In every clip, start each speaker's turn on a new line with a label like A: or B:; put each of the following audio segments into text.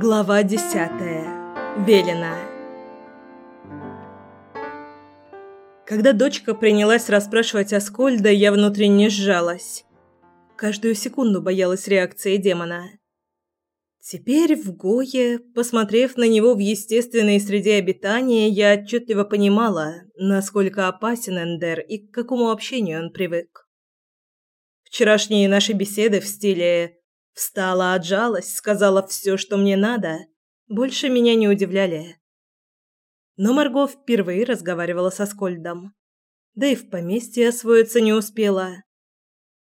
A: Глава десятая. Велена. Когда дочка принялась расспрашивать о Скольда, я внутренне сжалась. Каждую секунду боялась реакции демона. Теперь в Гое, посмотрев на него в естественной среде обитания, я отчетливо понимала, насколько опасен Эндер и к какому общению он привык. Вчерашние наши беседы в стиле Встала, отжалась, сказала все, что мне надо. Больше меня не удивляли. Но Марго впервые разговаривала со Скольдом. Да и в поместье освоиться не успела.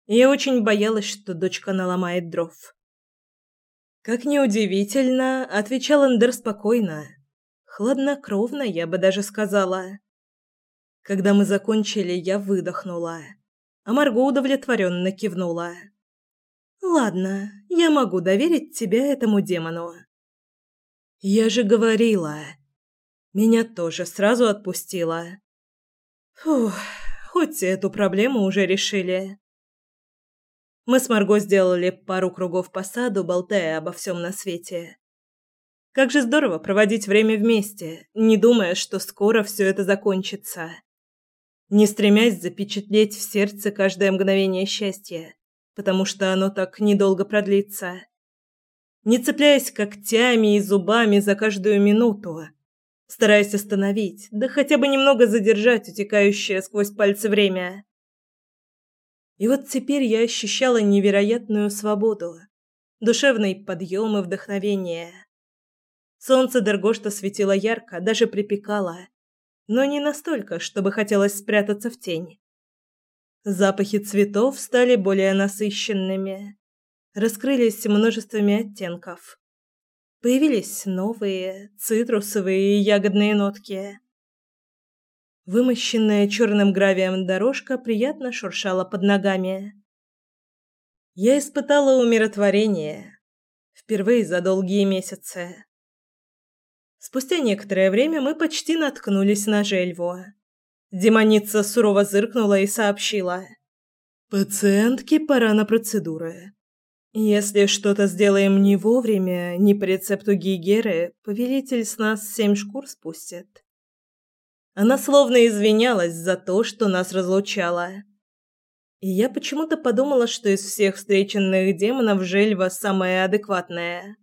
A: Я очень боялась, что дочка наломает дров. Как неудивительно, отвечал Эндер спокойно. Хладнокровно, я бы даже сказала. Когда мы закончили, я выдохнула, а Марго удовлетворенно кивнула. Ладно, я могу доверить тебя этому демону. Я же говорила. Меня тоже сразу отпустила. Фух, хоть эту проблему уже решили. Мы с Марго сделали пару кругов по саду, болтая обо всем на свете. Как же здорово проводить время вместе, не думая, что скоро все это закончится. Не стремясь запечатлеть в сердце каждое мгновение счастья потому что оно так недолго продлится. Не цепляясь когтями и зубами за каждую минуту, стараясь остановить, да хотя бы немного задержать утекающее сквозь пальцы время. И вот теперь я ощущала невероятную свободу, душевный подъем и вдохновение. Солнце Дергошта светило ярко, даже припекало, но не настолько, чтобы хотелось спрятаться в тень. Запахи цветов стали более насыщенными, раскрылись множествами оттенков. Появились новые цитрусовые и ягодные нотки. Вымощенная черным гравием дорожка приятно шуршала под ногами. Я испытала умиротворение впервые за долгие месяцы. Спустя некоторое время мы почти наткнулись на Жельву. Демоница сурово зыркнула и сообщила. «Пациентке пора на процедуры. Если что-то сделаем не вовремя, не по рецепту Гигеры, повелитель с нас семь шкур спустит». Она словно извинялась за то, что нас разлучала. И я почему-то подумала, что из всех встреченных демонов Жельва самая адекватная,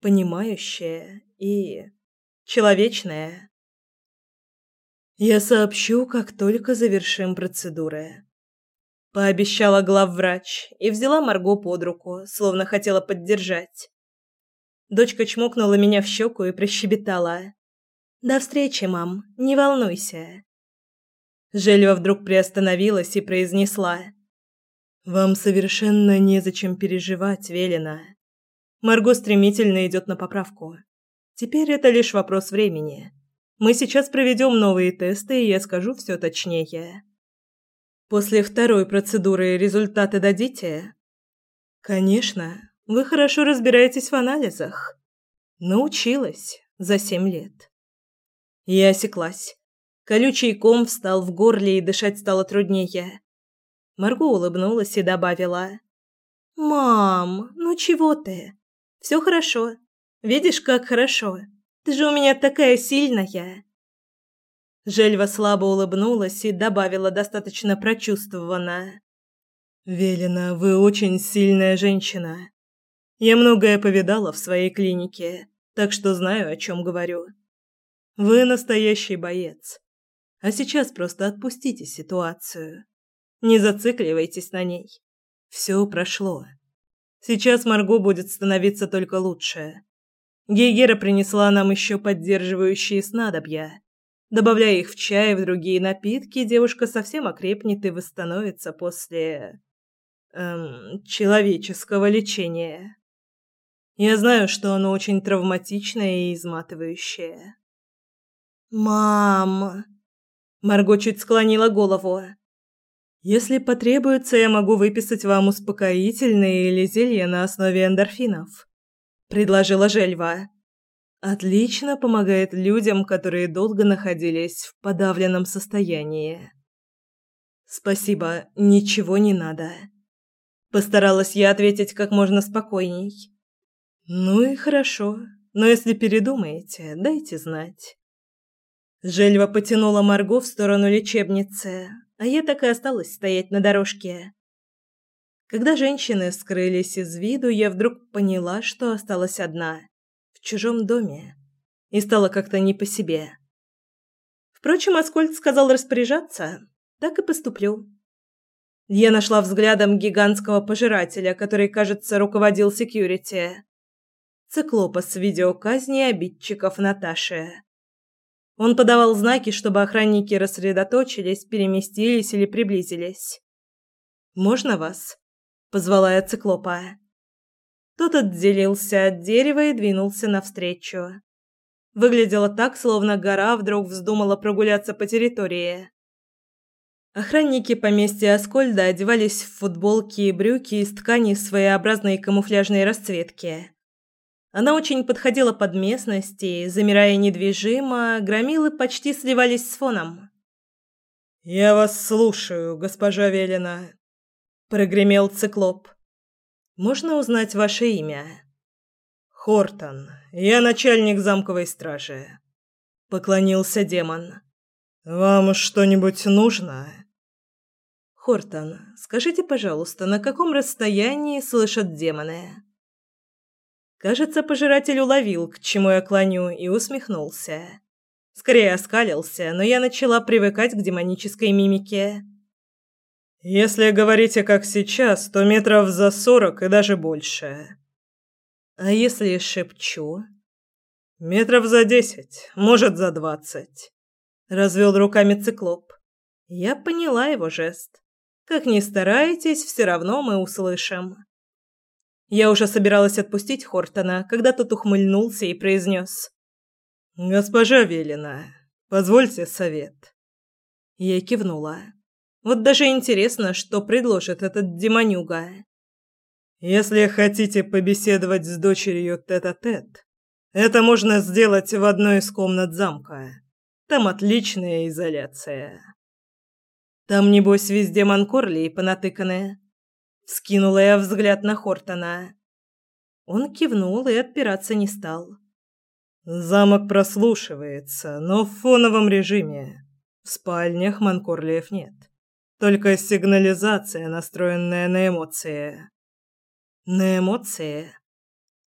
A: понимающая и человечная. Я сообщу, как только завершим процедуры. Пообещала главврач и взяла Марго под руку, словно хотела поддержать. Дочка чмокнула меня в щеку и прощебетала. «До встречи, мам, не волнуйся». Жельва вдруг приостановилась и произнесла. «Вам совершенно незачем переживать, Велена. Марго стремительно идет на поправку. Теперь это лишь вопрос времени». Мы сейчас проведем новые тесты, и я скажу все точнее. После второй процедуры результаты дадите? Конечно, вы хорошо разбираетесь в анализах. Научилась за семь лет. Я осеклась. Колючий ком встал в горле, и дышать стало труднее. Марго улыбнулась и добавила: "Мам, ну чего ты? Все хорошо. Видишь, как хорошо. Ты же у меня такая сильная!» Жельва слабо улыбнулась и добавила достаточно прочувствованно. «Велена, вы очень сильная женщина. Я многое повидала в своей клинике, так что знаю, о чем говорю. Вы настоящий боец. А сейчас просто отпустите ситуацию. Не зацикливайтесь на ней. Все прошло. Сейчас Марго будет становиться только лучше. Гейгера принесла нам еще поддерживающие снадобья. Добавляя их в чай и в другие напитки, девушка совсем окрепнет и восстановится после... Эм, человеческого лечения. Я знаю, что оно очень травматичное и изматывающее. «Мам!» Марго чуть склонила голову. «Если потребуется, я могу выписать вам успокоительные или зелья на основе эндорфинов предложила Жельва. Отлично помогает людям, которые долго находились в подавленном состоянии. Спасибо, ничего не надо. Постаралась я ответить как можно спокойней. Ну и хорошо. Но если передумаете, дайте знать. Жельва потянула Марго в сторону лечебницы, а я так и осталась стоять на дорожке. Когда женщины скрылись из виду, я вдруг поняла, что осталась одна, в чужом доме, и стало как-то не по себе. Впрочем, Аскольд сказал распоряжаться, так и поступлю. Я нашла взглядом гигантского пожирателя, который, кажется, руководил секьюрити. Циклопа с видеоказни обидчиков Наташи. Он подавал знаки, чтобы охранники рассредоточились, переместились или приблизились. «Можно вас?» – позвала я циклопа. Тот отделился от дерева и двинулся навстречу. Выглядело так, словно гора вдруг вздумала прогуляться по территории. Охранники поместья Аскольда одевались в футболки и брюки из ткани своеобразной камуфляжной расцветки. Она очень подходила под местность, и, замирая недвижимо, громилы почти сливались с фоном. «Я вас слушаю, госпожа Велина», — прогремел циклоп. «Можно узнать ваше имя?» «Хортон. Я начальник замковой стражи», — поклонился демон. «Вам что-нибудь нужно?» Хортон, скажите, пожалуйста, на каком расстоянии слышат демоны? Кажется, пожиратель уловил, к чему я клоню, и усмехнулся. Скорее оскалился, но я начала привыкать к демонической мимике. Если говорите как сейчас, то метров за сорок и даже больше. А если шепчу? Метров за десять, может, за двадцать. Развел руками циклоп. Я поняла его жест. Как ни старайтесь, все равно мы услышим. Я уже собиралась отпустить Хортона, когда тот ухмыльнулся и произнес. «Госпожа Велина, позвольте совет». Я кивнула. Вот даже интересно, что предложит этот демонюга. «Если хотите побеседовать с дочерью тет-а-тет, -тет, это можно сделать в одной из комнат замка. Там отличная изоляция». Там, небось, везде манкорлии понатыканы. Вскинула я взгляд на Хортона. Он кивнул и отпираться не стал. Замок прослушивается, но в фоновом режиме. В спальнях манкорлиев нет. Только сигнализация, настроенная на эмоции. На эмоции?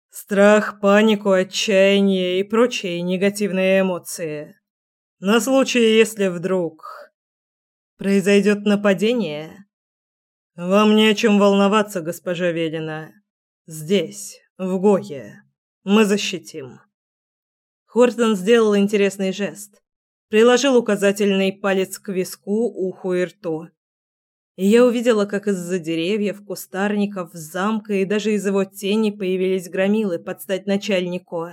A: Страх, панику, отчаяние и прочие негативные эмоции. На случай, если вдруг Произойдет нападение? Вам не о чем волноваться, госпожа Велина. Здесь, в Гое, мы защитим. Хортон сделал интересный жест. Приложил указательный палец к виску, уху и рту. И я увидела, как из-за деревьев, кустарников, замка и даже из его тени появились громилы под стать начальнику.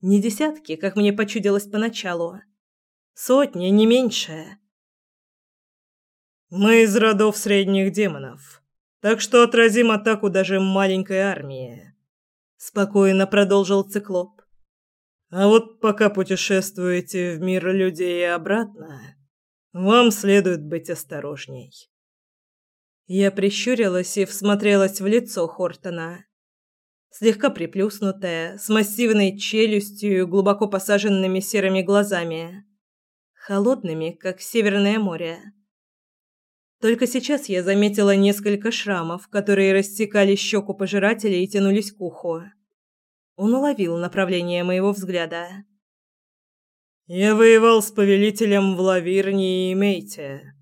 A: Не десятки, как мне почудилось поначалу. Сотни, не меньше. Мы из родов средних демонов, так что отразим атаку даже маленькой армии, спокойно продолжил циклоп. А вот пока путешествуете в мир людей и обратно, вам следует быть осторожней. Я прищурилась и всмотрелась в лицо Хортона. Слегка приплюснутое, с массивной челюстью и глубоко посаженными серыми глазами, холодными, как северное море. Только сейчас я заметила несколько шрамов, которые рассекали щеку пожирателя и тянулись к уху. Он уловил направление моего взгляда. «Я воевал с повелителем в Лавирне и Мейте.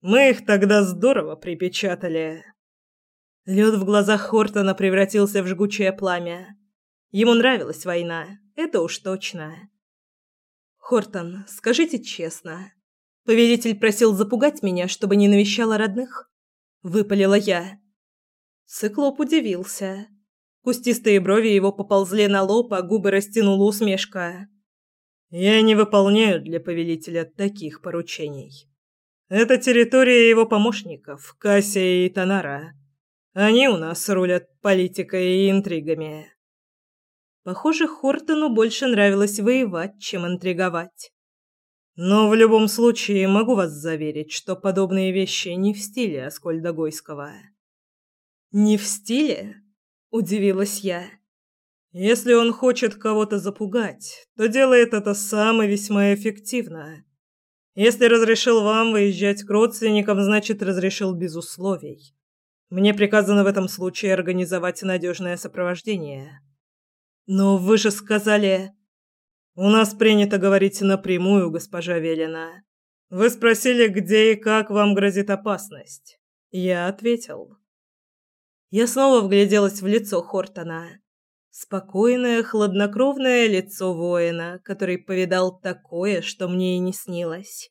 A: Мы их тогда здорово припечатали». Лед в глазах Хортона превратился в жгучее пламя. Ему нравилась война, это уж точно. «Хортон, скажите честно, Повелитель просил запугать меня, чтобы не навещала родных. Выпалила я. Циклоп удивился. Кустистые брови его поползли на лоб, а губы растянула усмешка. «Я не выполняю для повелителя таких поручений. Это территория его помощников, Кассия и Танара. Они у нас рулят политикой и интригами». Похоже, Хортону больше нравилось воевать, чем интриговать. Но в любом случае могу вас заверить, что подобные вещи не в стиле Аскольда Гойского. Не в стиле? удивилась я. Если он хочет кого-то запугать, то делает это сам и весьма эффективно. Если разрешил вам выезжать к родственникам, значит, разрешил без условий. Мне приказано в этом случае организовать надежное сопровождение. Но вы же сказали... У нас принято говорить напрямую, госпожа Велина. Вы спросили, где и как вам грозит опасность. Я ответил. Я снова вгляделась в лицо Хортона. Спокойное, хладнокровное лицо воина, который повидал такое, что мне и не снилось.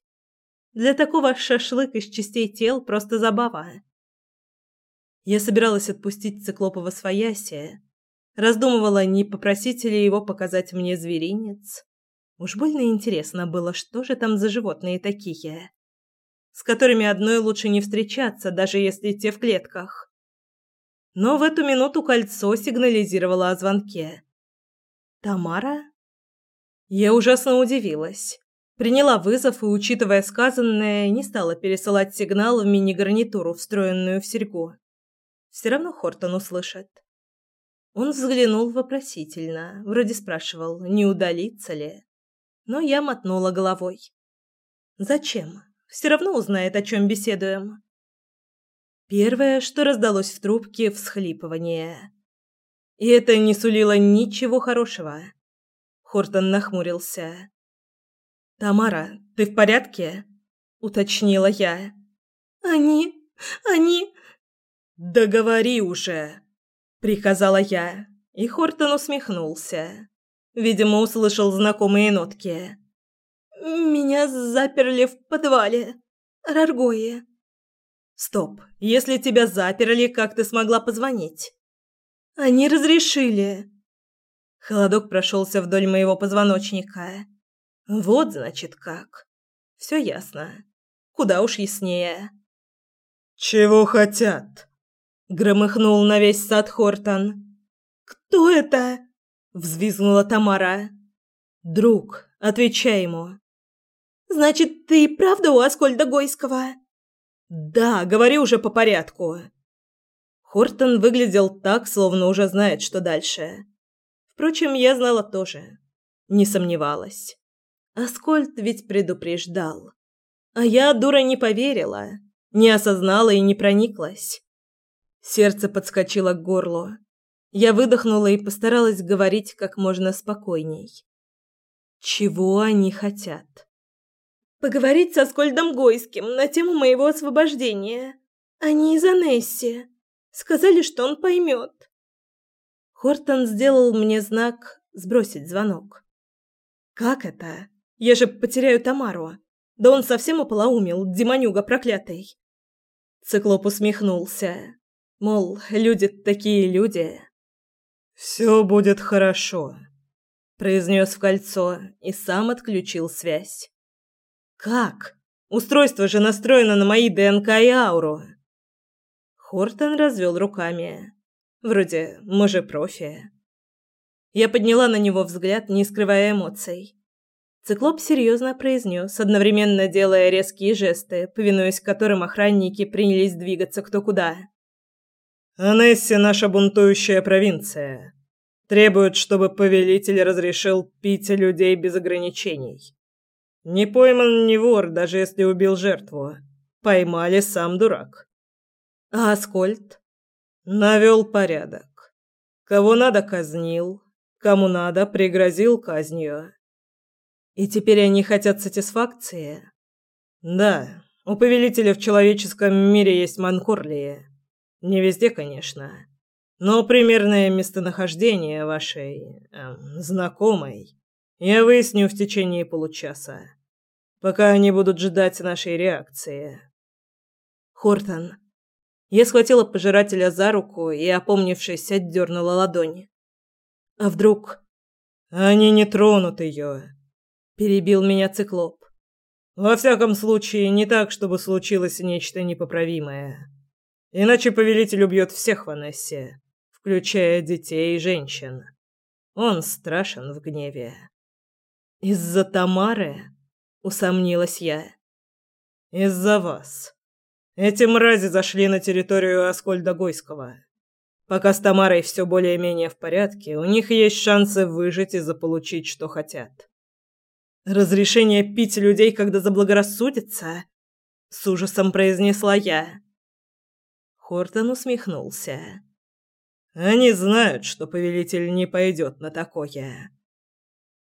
A: Для такого шашлык из частей тел просто забава. Я собиралась отпустить циклопа во свояси, раздумывала, не попросить ли его показать мне зверинец. Уж больно интересно было, что же там за животные такие, с которыми одной лучше не встречаться, даже если те в клетках. Но в эту минуту кольцо сигнализировало о звонке. «Тамара?» Я ужасно удивилась. Приняла вызов и, учитывая сказанное, не стала пересылать сигнал в мини-гарнитуру, встроенную в серьгу. Все равно Хортон услышит. Он взглянул вопросительно, вроде спрашивал, не удалиться ли. Но я мотнула головой. «Зачем? Все равно узнает, о чем беседуем». Первое, что раздалось в трубке, всхлипывание. И это не сулило ничего хорошего. Хортон нахмурился. «Тамара, ты в порядке?» — уточнила я. «Они... они...» «Да говори уже!» — приказала я, и Хортон усмехнулся. Видимо, услышал знакомые нотки. «Меня заперли в подвале. Раргое. Стоп. Если тебя заперли, как ты смогла позвонить? Они разрешили. Холодок прошелся вдоль моего позвоночника. Вот, значит, как. Все ясно. Куда уж яснее. Чего хотят? громыхнул на весь сад Хортон. Кто это? взвизгнула Тамара. Друг, отвечай ему. Значит, ты правда у Аскольда Гойского? Да, говори уже по порядку. Хортон выглядел так, словно уже знает, что дальше. Впрочем, я знала тоже. Не сомневалась. Аскольд ведь предупреждал. А я, дура, не поверила, не осознала и не прониклась. Сердце подскочило к горлу. Я выдохнула и постаралась говорить как можно спокойней. Чего они хотят? Поговорить со Скольдом Гойским на тему моего освобождения. Они из Анесси. Сказали, что он поймет. Хортон сделал мне знак сбросить звонок. Как это? Я же потеряю Тамару. Да он совсем ополоумел, демонюга проклятый. Циклоп усмехнулся. Мол, люди такие люди. «Все будет хорошо», — произнес в кольцо и сам отключил связь. Как? Устройство же настроено на мои ДНК и ауру. Хортон развел руками. Вроде, мы же профи. Я подняла на него взгляд, не скрывая эмоций. Циклоп серьезно произнес, одновременно делая резкие жесты, повинуясь которым охранники принялись двигаться кто куда. «Анесси – наша бунтующая провинция. Требует, чтобы повелитель разрешил пить людей без ограничений. Не пойман не вор, даже если убил жертву. Поймали сам дурак. А Аскольд? Навел порядок. Кого надо казнил, кому надо пригрозил казнью. И теперь они хотят сатисфакции? Да, у повелителя в человеческом мире есть Манкорлии. Не везде, конечно. Но примерное местонахождение вашей эм, знакомой я выясню в течение получаса, пока они будут ждать нашей реакции. Хортон. Я схватила пожирателя за руку и, опомнившись, отдернула ладонь. А вдруг... Они не тронут ее, перебил меня циклоп. Во всяком случае, не так, чтобы случилось нечто непоправимое. Иначе повелитель убьет всех в Анессе, включая детей и женщин. Он страшен в гневе. Из-за Тамары? Усомнилась я. Из-за вас. Эти мрази зашли на территорию Аскольда Гойского. Пока с Тамарой все более-менее в порядке, у них есть шансы выжить и заполучить, что хотят. Разрешение пить людей, когда заблагорассудится? С ужасом произнесла я. Хортон усмехнулся. Они знают, что повелитель не пойдет на такое.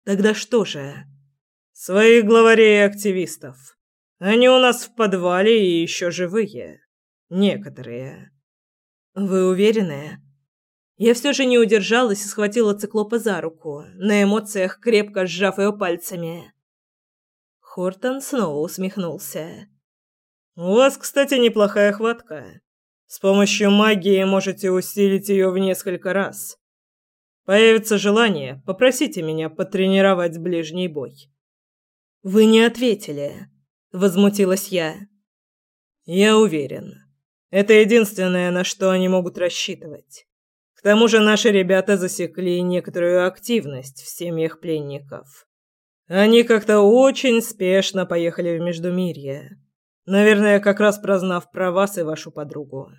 A: Тогда что же? Своих главарей и активистов. Они у нас в подвале и еще живые. Некоторые. Вы уверены? Я все же не удержалась и схватила циклопа за руку, на эмоциях крепко сжав ее пальцами. Хортон снова усмехнулся. «У вас, кстати, неплохая хватка. С помощью магии можете усилить ее в несколько раз. Появится желание, попросите меня потренировать ближний бой». «Вы не ответили», — возмутилась я. «Я уверен. Это единственное, на что они могут рассчитывать. К тому же наши ребята засекли некоторую активность в семьях пленников. Они как-то очень спешно поехали в Междумирье. Наверное, как раз прознав про вас и вашу подругу.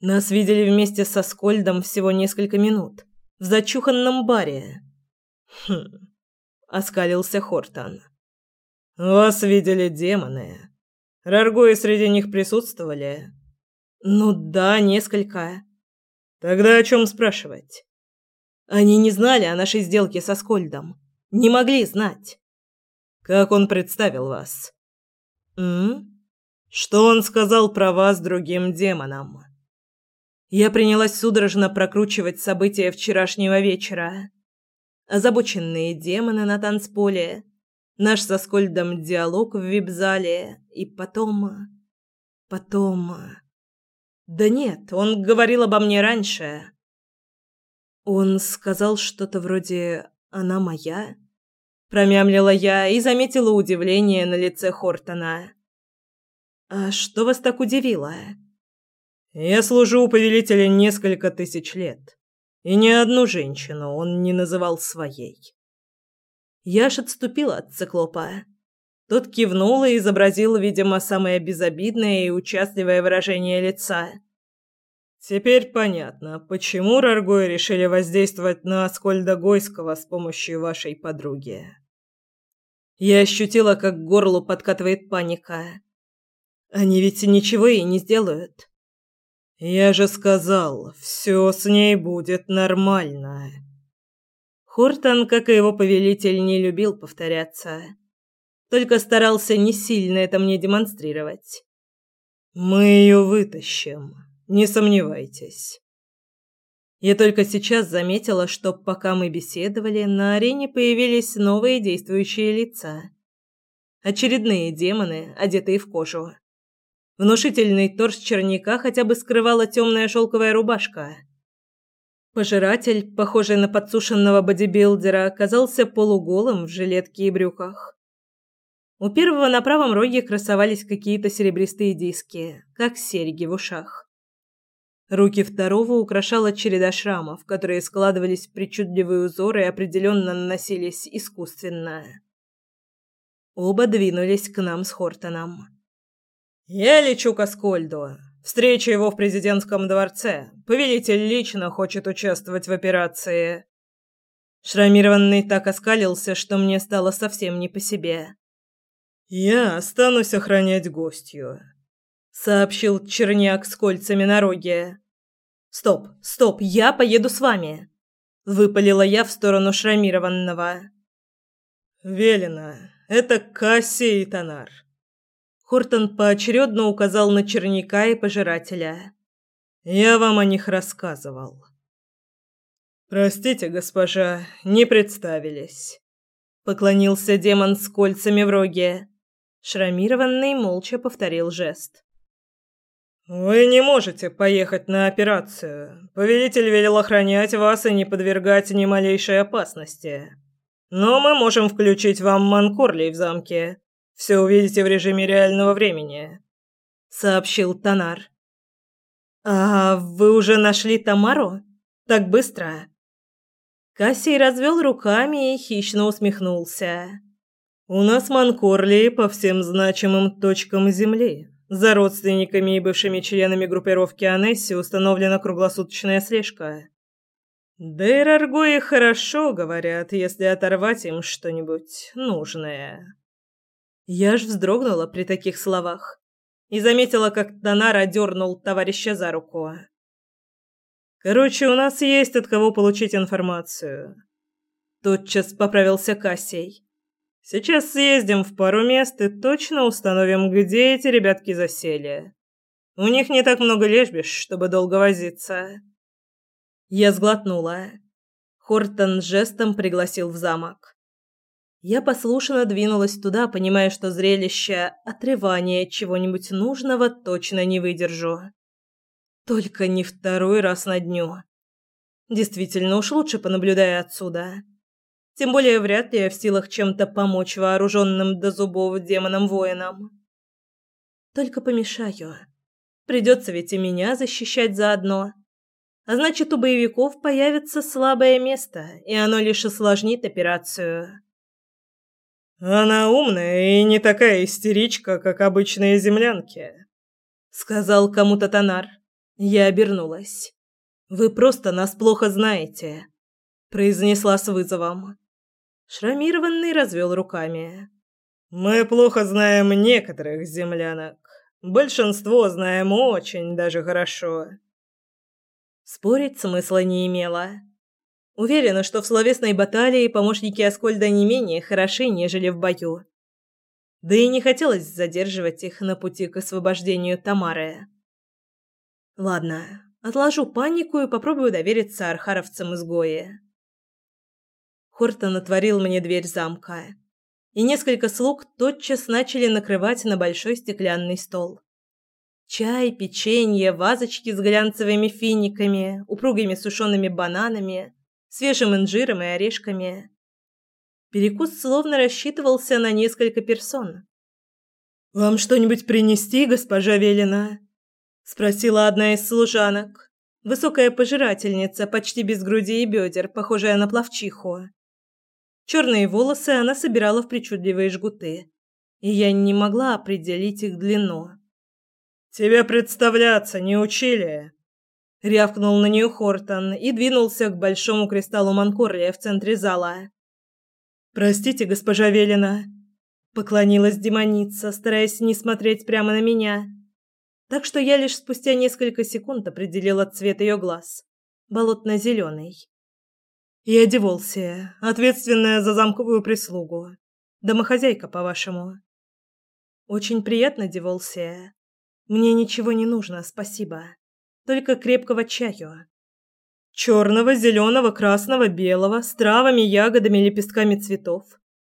A: Нас видели вместе со Скольдом всего несколько минут. В зачуханном баре. Хм. Оскалился Хортон. Вас видели демоны. Раргои среди них присутствовали? Ну да, несколько. Тогда о чем спрашивать? Они не знали о нашей сделке со Скольдом. Не могли знать. Как он представил вас? М? Что он сказал про вас другим демонам? Я принялась судорожно прокручивать события вчерашнего вечера. Озабоченные демоны на танцполе, наш со Скольдом диалог в вип-зале и потом... Потом... Да нет, он говорил обо мне раньше. Он сказал что-то вроде «она моя». Промямлила я и заметила удивление на лице Хортона. «А что вас так удивило?» «Я служу у повелителя несколько тысяч лет, и ни одну женщину он не называл своей». Я аж отступила от циклопа. Тот кивнул и изобразил, видимо, самое безобидное и участливое выражение лица. Теперь понятно, почему Раргои решили воздействовать на Аскольда Гойского с помощью вашей подруги. Я ощутила, как к горлу подкатывает паника. Они ведь ничего и не сделают. Я же сказал, все с ней будет нормально. Хортон, как и его повелитель, не любил повторяться только старался не сильно это мне демонстрировать. Мы ее вытащим, не сомневайтесь. Я только сейчас заметила, что пока мы беседовали, на арене появились новые действующие лица. Очередные демоны, одетые в кожу. Внушительный торс черняка хотя бы скрывала темная шелковая рубашка. Пожиратель, похожий на подсушенного бодибилдера, оказался полуголым в жилетке и брюках. У первого на правом роге красовались какие-то серебристые диски, как серьги в ушах. Руки второго украшала череда шрамов, которые складывались в причудливые узоры и определенно наносились искусственно. Оба двинулись к нам с Хортоном. «Я лечу к Аскольду. Встреча его в президентском дворце. Повелитель лично хочет участвовать в операции». Шрамированный так оскалился, что мне стало совсем не по себе. «Я останусь охранять гостью», — сообщил Черняк с кольцами на роге. «Стоп, стоп, я поеду с вами», — выпалила я в сторону шрамированного. «Велено, это Кассия и Тонар». Хортон поочередно указал на Черняка и Пожирателя. «Я вам о них рассказывал». «Простите, госпожа, не представились», — поклонился демон с кольцами в роге. Шрамированный молча повторил жест. «Вы не можете поехать на операцию. Повелитель велел охранять вас и не подвергать ни малейшей опасности. Но мы можем включить вам манкорлей в замке. Все увидите в режиме реального времени», — сообщил Танар. «А вы уже нашли Тамару? Так быстро?» Кассий развел руками и хищно усмехнулся. У нас манкорли по всем значимым точкам Земли. За родственниками и бывшими членами группировки Анесси установлена круглосуточная слежка. Да и Раргои хорошо говорят, если оторвать им что-нибудь нужное. Я ж вздрогнула при таких словах и заметила, как Танара дернул товарища за руку. Короче, у нас есть от кого получить информацию. Тотчас поправился Кассий. Сейчас съездим в пару мест и точно установим, где эти ребятки засели. У них не так много лежбищ, чтобы долго возиться. Я сглотнула. Хортон жестом пригласил в замок. Я послушно двинулась туда, понимая, что зрелище отрывания чего-нибудь нужного точно не выдержу. Только не второй раз на дню. Действительно, уж лучше понаблюдая отсюда. Тем более вряд ли я в силах чем-то помочь вооруженным до зубов демонам-воинам. Только помешаю. Придется ведь и меня защищать заодно. А значит, у боевиков появится слабое место, и оно лишь осложнит операцию. «Она умная и не такая истеричка, как обычные землянки», — сказал кому-то Тонар. Я обернулась. «Вы просто нас плохо знаете», — произнесла с вызовом. Шрамированный развел руками. «Мы плохо знаем некоторых землянок. Большинство знаем очень даже хорошо». Спорить смысла не имело. Уверена, что в словесной баталии помощники Аскольда не менее хороши, нежели в бою. Да и не хотелось задерживать их на пути к освобождению Тамары. Ладно, отложу панику и попробую довериться архаровцам-изгои. Хортон отворил мне дверь замка, и несколько слуг тотчас начали накрывать на большой стеклянный стол. Чай, печенье, вазочки с глянцевыми финиками, упругими сушеными бананами, свежим инжиром и орешками. Перекус словно рассчитывался на несколько персон. «Вам что-нибудь принести, госпожа Велина?» спросила одна из служанок, высокая пожирательница, почти без груди и бедер, похожая на пловчиху. Черные волосы она собирала в причудливые жгуты, и я не могла определить их длину. «Тебя представляться не учили?» Рявкнул на нее Хортон и двинулся к большому кристаллу Манкорлия в центре зала. «Простите, госпожа Велина», — поклонилась демоница, стараясь не смотреть прямо на меня так что я лишь спустя несколько секунд определила цвет ее глаз болотно-зеленый. Я Деволсия, ответственная за замковую прислугу. Домохозяйка, по-вашему. Очень приятно, Деволсия. Мне ничего не нужно, спасибо. Только крепкого чаю. Черного, зеленого, красного, белого, с травами, ягодами, лепестками цветов.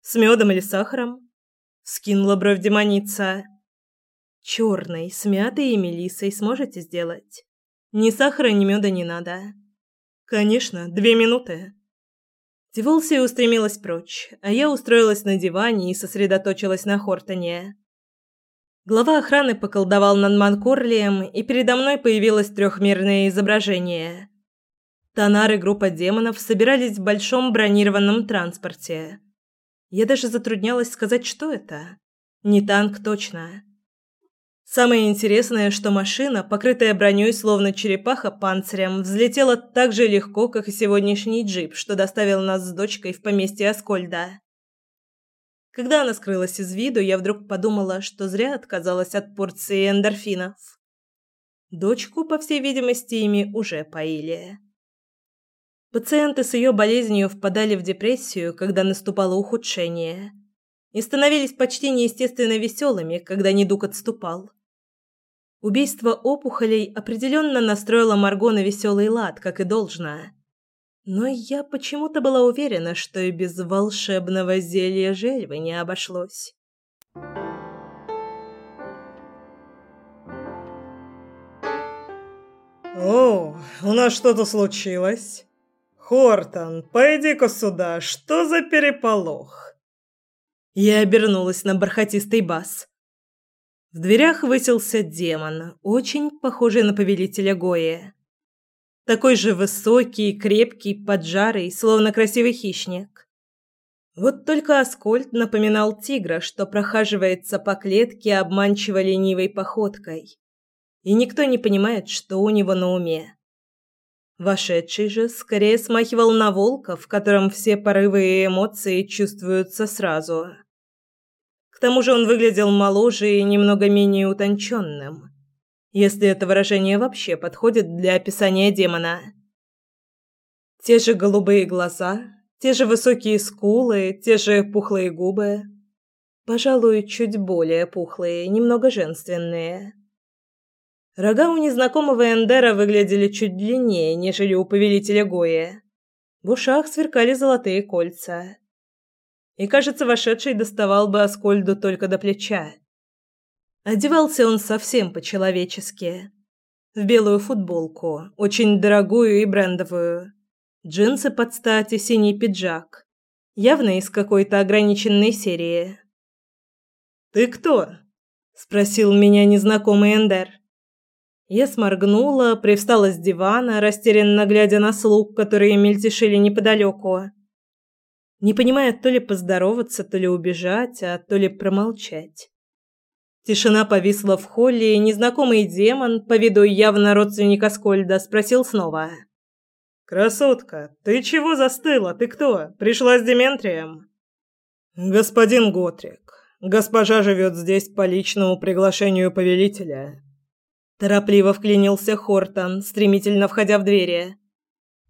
A: С медом или сахаром? Скинула бровь демоница. Черный, с мятой и мелиссой сможете сделать? Ни сахара, ни меда не надо. Конечно, две минуты. Деволсия устремилась прочь, а я устроилась на диване и сосредоточилась на Хортоне. Глава охраны поколдовал над Манкорлием, и передо мной появилось трехмерное изображение. Тонар и группа демонов собирались в большом бронированном транспорте. Я даже затруднялась сказать, что это. Не танк точно. Самое интересное, что машина, покрытая броней словно черепаха панцирем, взлетела так же легко, как и сегодняшний джип, что доставил нас с дочкой в поместье Аскольда. Когда она скрылась из виду, я вдруг подумала, что зря отказалась от порции эндорфинов. Дочку, по всей видимости, ими уже поили. Пациенты с ее болезнью впадали в депрессию, когда наступало ухудшение, и становились почти неестественно веселыми, когда недуг отступал. Убийство опухолей определенно настроило Марго на веселый лад, как и должно. Но я почему-то была уверена, что и без волшебного зелья жельвы не обошлось.
B: «О, у нас что-то случилось? Хортон, пойди-ка сюда, что за переполох?»
A: Я обернулась на бархатистый бас. В дверях высился демон, очень похожий на повелителя Гои. Такой же высокий, крепкий, поджарый, словно красивый хищник. Вот только Аскольд напоминал тигра, что прохаживается по клетке обманчиво ленивой походкой. И никто не понимает, что у него на уме. Вошедший же скорее смахивал на волка, в котором все порывы и эмоции чувствуются сразу. К тому же он выглядел моложе и немного менее утонченным, если это выражение вообще подходит для описания демона. Те же голубые глаза, те же высокие скулы, те же пухлые губы. Пожалуй, чуть более пухлые, немного женственные. Рога у незнакомого Эндера выглядели чуть длиннее, нежели у повелителя Гоя. В ушах сверкали золотые кольца. И, кажется, вошедший доставал бы Аскольду только до плеча. Одевался он совсем по-человечески. В белую футболку, очень дорогую и брендовую джинсы под стать и синий пиджак. Явно из какой-то ограниченной серии. «Ты кто?» – спросил меня незнакомый Эндер. Я сморгнула, привстала с дивана, растерянно глядя на слуг, которые мельтешили неподалеку. Не понимая то ли поздороваться, то ли убежать, а то ли промолчать. Тишина повисла в холле, и незнакомый демон, по виду явно родственника Скольда, спросил снова – «Красотка, ты чего застыла? Ты кто? Пришла с Дементрием?» «Господин Готрик, госпожа живет здесь по личному приглашению повелителя». Торопливо вклинился Хортон, стремительно входя в двери.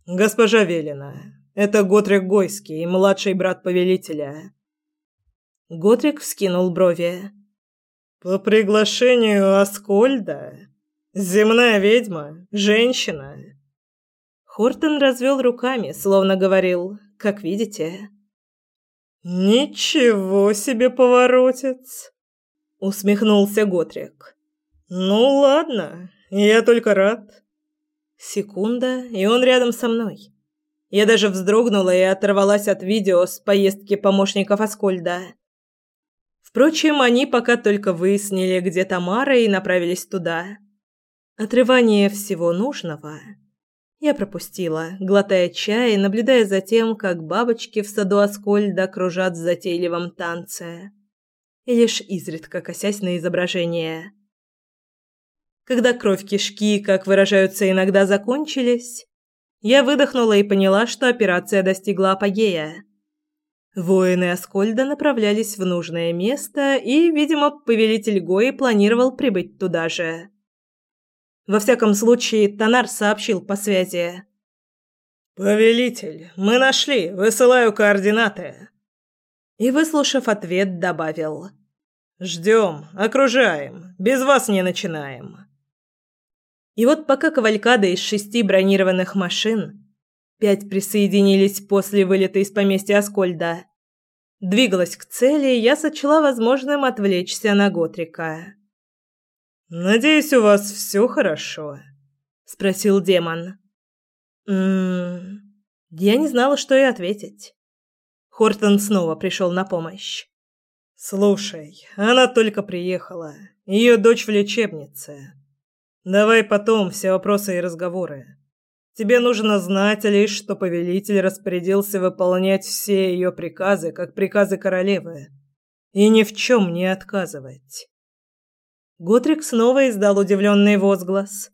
A: «Госпожа Велина, это Готрик Гойский, младший брат повелителя». Готрик вскинул брови. «По приглашению Аскольда? Земная ведьма? Женщина?» Хортон развел руками, словно говорил «как видите». «Ничего себе поворотец!» — усмехнулся Готрик. «Ну ладно, я только рад». Секунда, и он рядом со мной. Я даже вздрогнула и оторвалась от видео с поездки помощников Аскольда. Впрочем, они пока только выяснили, где Тамара, и направились туда. Отрывание всего нужного я пропустила, глотая чай и наблюдая за тем, как бабочки в саду Аскольда кружат в затейливом танце. И лишь изредка косясь на изображение. Когда кровь кишки, как выражаются иногда, закончились, я выдохнула и поняла, что операция достигла апогея. Воины Аскольда направлялись в нужное место, и, видимо, повелитель Гои планировал прибыть туда же. Во всяком случае, Тонар сообщил по связи. «Повелитель, мы нашли. Высылаю координаты». И, выслушав ответ, добавил. «Ждем, окружаем. Без вас не начинаем». И вот пока кавалькада из шести бронированных машин, пять присоединились после вылета из поместья Аскольда, двигалась к цели, я сочла возможным отвлечься на Готрика. «Надеюсь, у вас все хорошо?» – спросил демон. «Ммм...» Я не знала, что и ответить. Хортон снова пришел на помощь. «Слушай, она только приехала. Ее дочь в лечебнице. Давай потом все вопросы и разговоры. Тебе нужно знать лишь, что повелитель распорядился выполнять все ее приказы, как приказы королевы, и ни в чем не отказывать. Готрик снова издал удивленный возглас.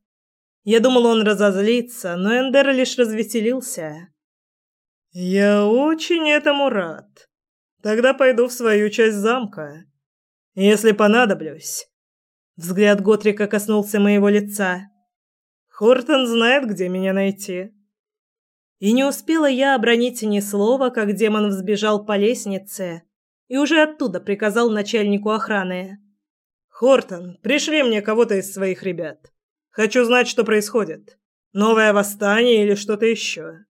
A: Я думал, он разозлится, но Эндер лишь развеселился. «Я очень этому рад. Тогда пойду в свою часть замка. Если понадоблюсь». Взгляд Готрика коснулся моего лица. «Хортон знает, где меня найти». И не успела я обронить ни слова, как демон взбежал по лестнице и уже оттуда приказал начальнику охраны. Хортон, пришли мне кого-то из своих ребят. Хочу знать, что происходит. Новое восстание или что-то еще.